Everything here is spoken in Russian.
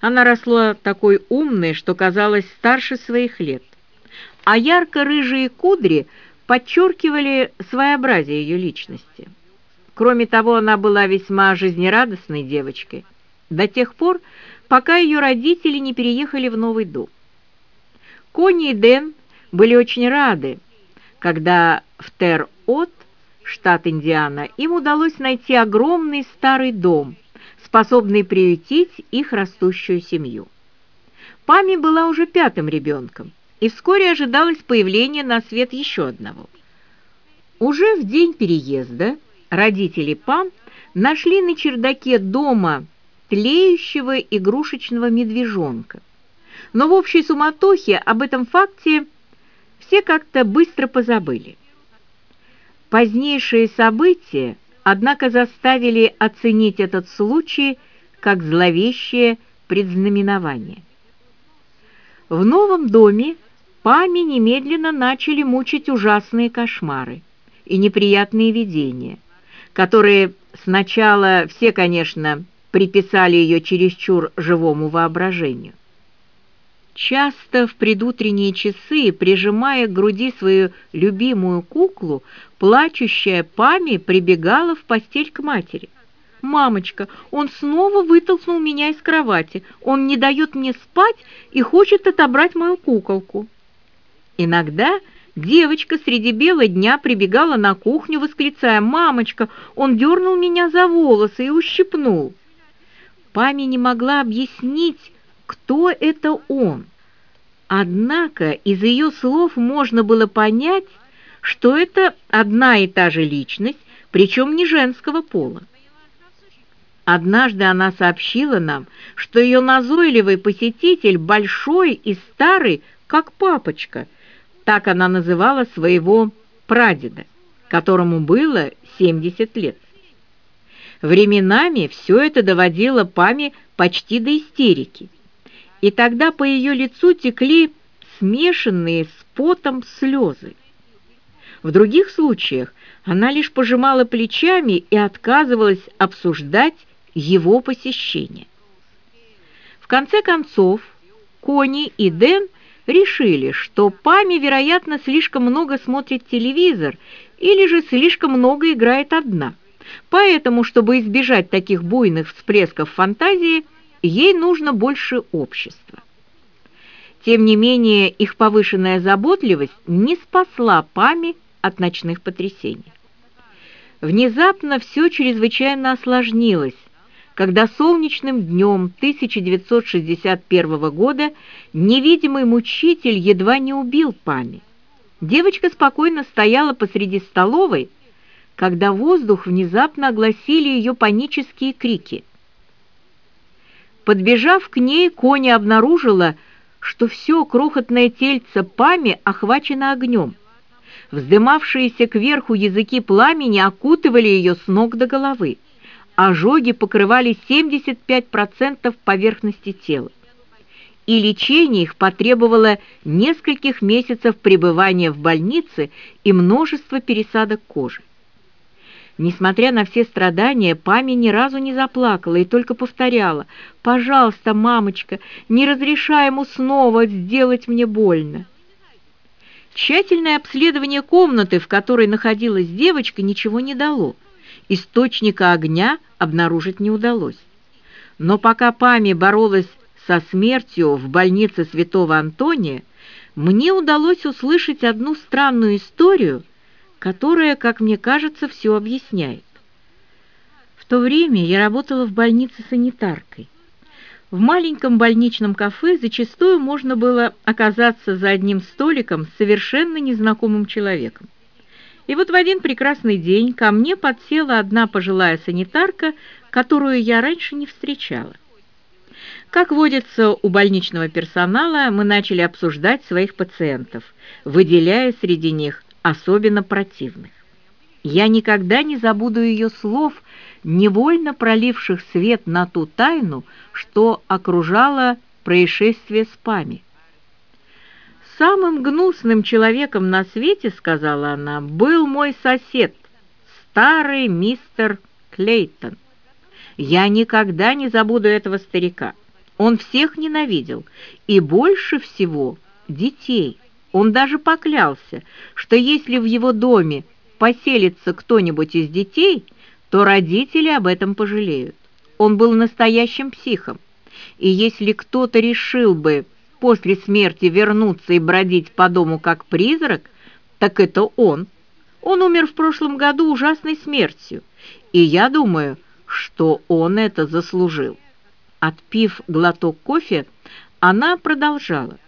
Она росла такой умной, что казалась старше своих лет, а ярко-рыжие кудри подчеркивали своеобразие ее личности. Кроме того, она была весьма жизнерадостной девочкой до тех пор, пока ее родители не переехали в новый дом. Кони и Дэн были очень рады, когда в Тер-От, штат Индиана, им удалось найти огромный старый дом, способный приютить их растущую семью. Пами была уже пятым ребенком, и вскоре ожидалось появление на свет еще одного. Уже в день переезда родители Пам нашли на чердаке дома тлеющего игрушечного медвежонка. Но в общей суматохе об этом факте все как-то быстро позабыли. Позднейшие события, однако, заставили оценить этот случай как зловещее предзнаменование. В новом доме Пами немедленно начали мучить ужасные кошмары и неприятные видения, которые сначала все, конечно, приписали ее чересчур живому воображению. Часто в предутренние часы, прижимая к груди свою любимую куклу, плачущая Пами прибегала в постель к матери. «Мамочка, он снова вытолкнул меня из кровати. Он не дает мне спать и хочет отобрать мою куколку». Иногда девочка среди бела дня прибегала на кухню, восклицая «Мамочка, он дернул меня за волосы и ущипнул». Пами не могла объяснить, кто это он. Однако из ее слов можно было понять, что это одна и та же личность, причем не женского пола. Однажды она сообщила нам, что ее назойливый посетитель большой и старый, как папочка, так она называла своего прадеда, которому было 70 лет. Временами все это доводило Пами почти до истерики, и тогда по ее лицу текли смешанные с потом слезы. В других случаях она лишь пожимала плечами и отказывалась обсуждать его посещение. В конце концов, Кони и Дэн решили, что Пами, вероятно, слишком много смотрит телевизор или же слишком много играет одна. Поэтому, чтобы избежать таких буйных всплесков фантазии, ей нужно больше общества. Тем не менее, их повышенная заботливость не спасла Пами от ночных потрясений. Внезапно все чрезвычайно осложнилось, когда солнечным днем 1961 года невидимый мучитель едва не убил Пами. Девочка спокойно стояла посреди столовой, когда воздух внезапно огласили ее панические крики. Подбежав к ней, Кони обнаружила, что все крохотное тельце Пами охвачено огнем. Вздымавшиеся кверху языки пламени окутывали ее с ног до головы. Ожоги покрывали 75% поверхности тела. И лечение их потребовало нескольких месяцев пребывания в больнице и множества пересадок кожи. Несмотря на все страдания, Пами ни разу не заплакала и только повторяла «Пожалуйста, мамочка, не разрешай ему снова сделать мне больно». Тщательное обследование комнаты, в которой находилась девочка, ничего не дало. Источника огня обнаружить не удалось. Но пока Пами боролась со смертью в больнице Святого Антония, мне удалось услышать одну странную историю, которая, как мне кажется, все объясняет. В то время я работала в больнице санитаркой. В маленьком больничном кафе зачастую можно было оказаться за одним столиком с совершенно незнакомым человеком. И вот в один прекрасный день ко мне подсела одна пожилая санитарка, которую я раньше не встречала. Как водится у больничного персонала, мы начали обсуждать своих пациентов, выделяя среди них особенно противных. Я никогда не забуду ее слов, невольно проливших свет на ту тайну, что окружало происшествие с Пами. «Самым гнусным человеком на свете, — сказала она, — был мой сосед, старый мистер Клейтон. Я никогда не забуду этого старика. Он всех ненавидел, и больше всего детей. Он даже поклялся, что если в его доме поселится кто-нибудь из детей, то родители об этом пожалеют. Он был настоящим психом, и если кто-то решил бы после смерти вернуться и бродить по дому как призрак, так это он. Он умер в прошлом году ужасной смертью, и я думаю, что он это заслужил. Отпив глоток кофе, она продолжала.